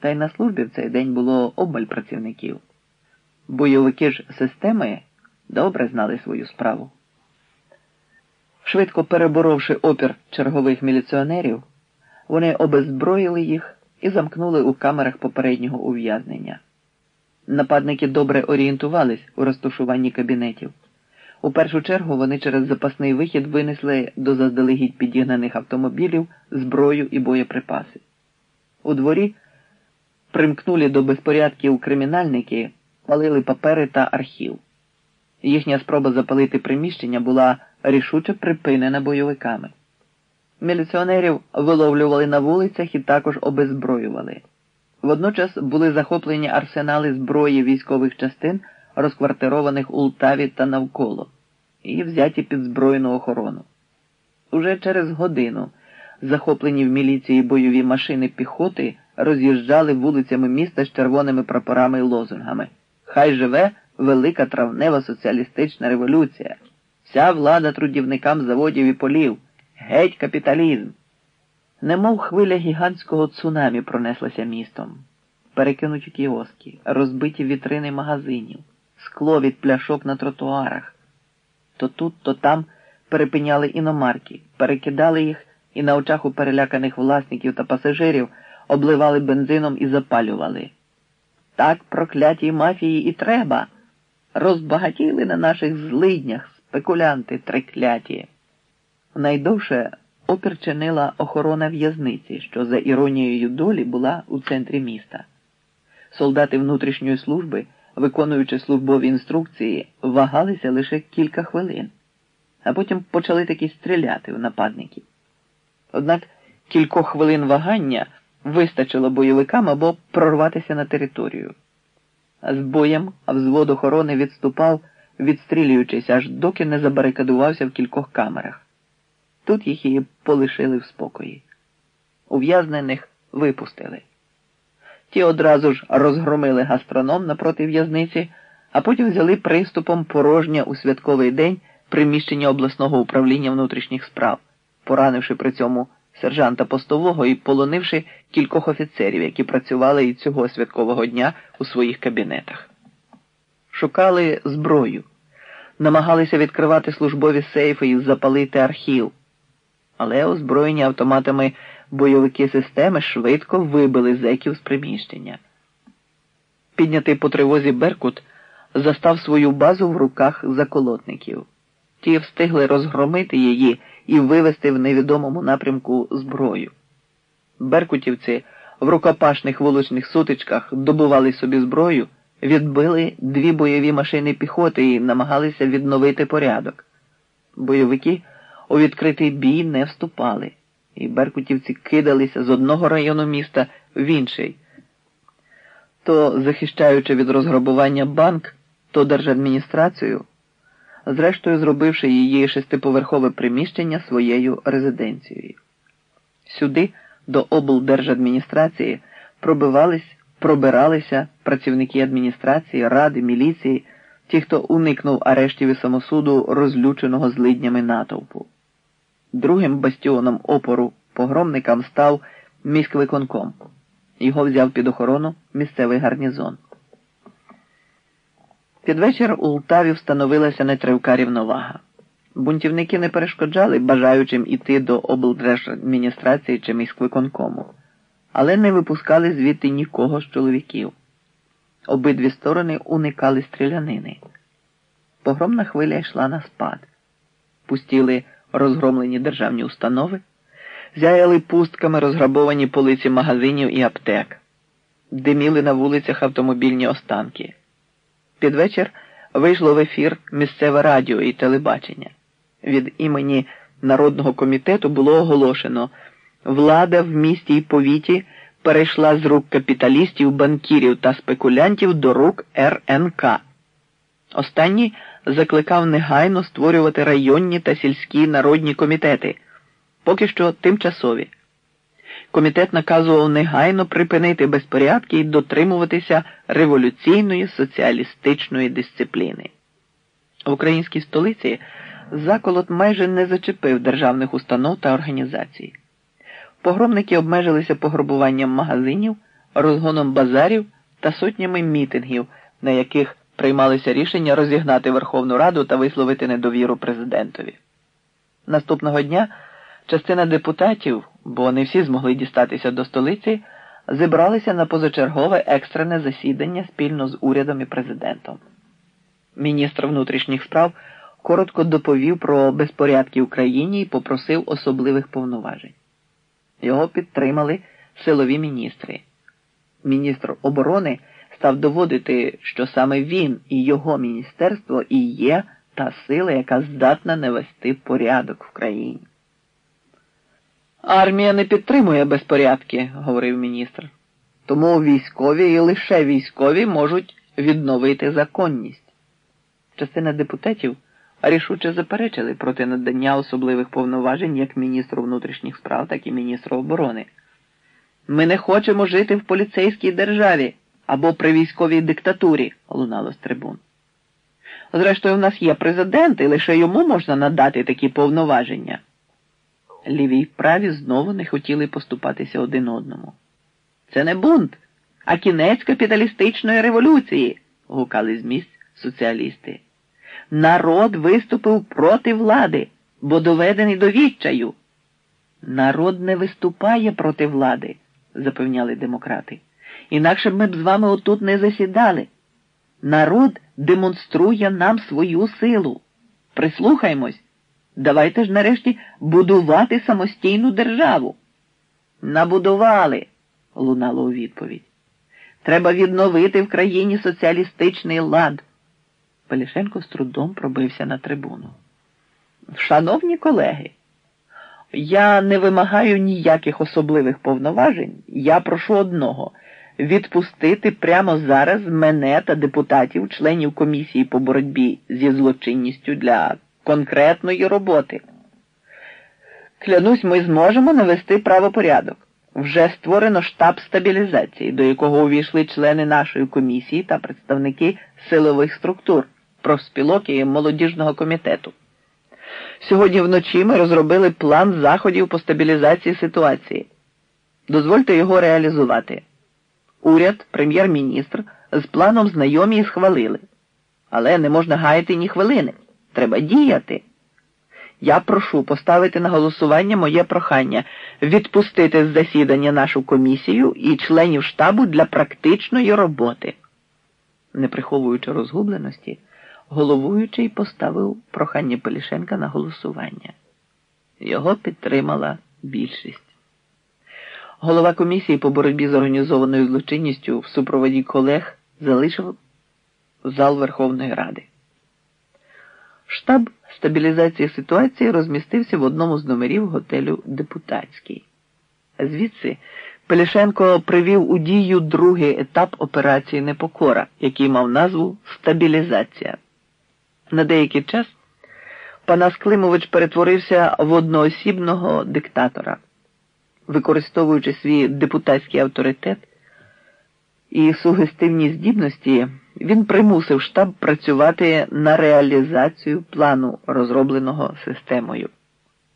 Та й на службі в цей день було обмаль працівників. Бойовики ж системи добре знали свою справу. Швидко переборовши опір чергових міліціонерів, вони обезброїли їх і замкнули у камерах попереднього ув'язнення. Нападники добре орієнтувались у розташуванні кабінетів. У першу чергу вони через запасний вихід винесли до заздалегідь підігнаних автомобілів зброю і боєприпаси. У дворі примкнулі до безпорядків кримінальники, палили папери та архів. Їхня спроба запалити приміщення була рішуче припинена бойовиками. Міліціонерів виловлювали на вулицях і також обезброювали. Водночас були захоплені арсенали зброї військових частин, розквартированих у Лтаві та навколо, і взяті під збройну охорону. Уже через годину захоплені в міліції бойові машини піхоти роз'їжджали вулицями міста з червоними прапорами і лозунгами. Хай живе велика травнева соціалістична революція, вся влада трудівникам заводів і полів, геть капіталізм. Немов хвиля гігантського цунамі пронеслася містом, перекинуті кіоски, розбиті вітрини магазинів, скло від пляшок на тротуарах. То тут, то там перепиняли іномарки, перекидали їх і на очах у переляканих власників та пасажирів обливали бензином і запалювали. Так проклятій мафії і треба. Розбагатіли на наших злиднях спекулянти трикляті. Найдовше опір чинила охорона в'язниці, що за іронією долі була у центрі міста. Солдати внутрішньої служби, виконуючи службові інструкції, вагалися лише кілька хвилин, а потім почали таки стріляти в нападників. Однак кількох хвилин вагання вистачило бойовикам або прорватися на територію. З боєм взвод охорони відступав, відстрілюючись, аж доки не забарикадувався в кількох камерах. Тут їх і полишили в спокої. Ув'язнених випустили. Ті одразу ж розгромили гастроном напроти в'язниці, а потім взяли приступом порожнє у святковий день приміщення обласного управління внутрішніх справ, поранивши при цьому сержанта постового і полонивши кількох офіцерів, які працювали і цього святкового дня у своїх кабінетах. Шукали зброю, намагалися відкривати службові сейфи і запалити архів. Але озброєні автоматами бойовики системи швидко вибили зеків з приміщення. Піднятий по тривозі Беркут застав свою базу в руках заколотників. Ті встигли розгромити її і вивести в невідомому напрямку зброю. Беркутівці в рукопашних вуличних сутичках добували собі зброю, відбили дві бойові машини піхоти і намагалися відновити порядок. Бойовики у відкритий бій не вступали, і беркутівці кидалися з одного району міста в інший, то захищаючи від розграбування банк, то держадміністрацію зрештою зробивши її шестиповерхове приміщення своєю резиденцією. Сюди, до облдержадміністрації, пробивались, пробиралися працівники адміністрації, ради, міліції, ті, хто уникнув арештів і самосуду розлюченого злиднями натовпу. Другим бастіоном опору погромникам став міськвиконком. Його взяв під охорону місцевий гарнізон. Під вечір у Лтаві встановилася нетривка рівновага. Бунтівники не перешкоджали бажаючим іти до облдержадміністрації чи міськвиконкому, але не випускали звідти нікого з чоловіків. Обидві сторони уникали стрілянини. Погромна хвиля йшла на спад. Пустіли розгромлені державні установи, зяяли пустками розграбовані полиці магазинів і аптек, диміли на вулицях автомобільні останки. Під вечір вийшло в ефір місцеве радіо і телебачення. Від імені Народного комітету було оголошено, влада в місті і повіті перейшла з рук капіталістів, банкірів та спекулянтів до рук РНК. Останній закликав негайно створювати районні та сільські народні комітети, поки що тимчасові. Комітет наказував негайно припинити безпорядки і дотримуватися революційної соціалістичної дисципліни. В українській столиці заколот майже не зачепив державних установ та організацій. Погромники обмежилися пограбуванням магазинів, розгоном базарів та сотнями мітингів, на яких приймалися рішення розігнати Верховну Раду та висловити недовіру президентові. Наступного дня частина депутатів, бо не всі змогли дістатися до столиці, зібралися на позачергове екстрене засідання спільно з урядом і президентом. Міністр внутрішніх справ коротко доповів про безпорядки в країні і попросив особливих повноважень. Його підтримали силові міністри. Міністр оборони став доводити, що саме він і його міністерство і є та сила, яка здатна навести порядок в країні. Армія не підтримує безпорядки, говорив міністр. Тому військові і лише військові можуть відновити законність. Частина депутатів рішуче заперечили проти надання особливих повноважень як міністру внутрішніх справ, так і міністру оборони. Ми не хочемо жити в поліцейській державі або при військовій диктатурі, лунало з трибун. Зрештою, в нас є президент, і лише йому можна надати такі повноваження. Ліві й праві знову не хотіли поступатися один одному. Це не бунт, а кінець капіталістичної революції, гукали з місць соціалісти. Народ виступив проти влади, бо доведений до відчаю. Народ не виступає проти влади, запевняли демократи. Інакше б ми б з вами отут не засідали. Народ демонструє нам свою силу. Прислухаймось, давайте ж нарешті будувати самостійну державу. Набудували, лунало у відповідь. Треба відновити в країні соціалістичний лад. Пелішенко з трудом пробився на трибуну. Шановні колеги, я не вимагаю ніяких особливих повноважень. Я прошу одного відпустити прямо зараз мене та депутатів, членів комісії по боротьбі зі злочинністю для конкретної роботи. Клянусь, ми зможемо навести правопорядок. Вже створено штаб стабілізації, до якого увійшли члени нашої комісії та представники силових структур, профспілок і молодіжного комітету. Сьогодні вночі ми розробили план заходів по стабілізації ситуації. Дозвольте його реалізувати. Уряд, прем'єр-міністр з планом знайомі і схвалили. Але не можна гаяти ні хвилини. Треба діяти. Я прошу поставити на голосування моє прохання відпустити з засідання нашу комісію і членів штабу для практичної роботи. Не приховуючи розгубленості, головуючий поставив прохання Полішенка на голосування. Його підтримала більшість. Голова комісії по боротьбі з організованою злочинністю в супроводі колег залишив зал Верховної Ради. Штаб стабілізації ситуації розмістився в одному з номерів готелю Депутатський. Звідси Пелішенко привів у дію другий етап операції Непокора, який мав назву Стабілізація. На деякий час Панас Климович перетворився в одноосібного диктатора, використовуючи свій депутатський авторитет і сугестивні здібності, він примусив штаб працювати на реалізацію плану, розробленого системою.